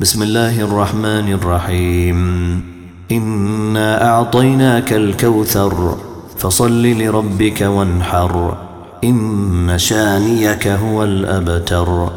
بسم الله الرحمن الرحيم إنا أعطيناك الكوثر فصل لربك وانحر إن شانيك هو الأبتر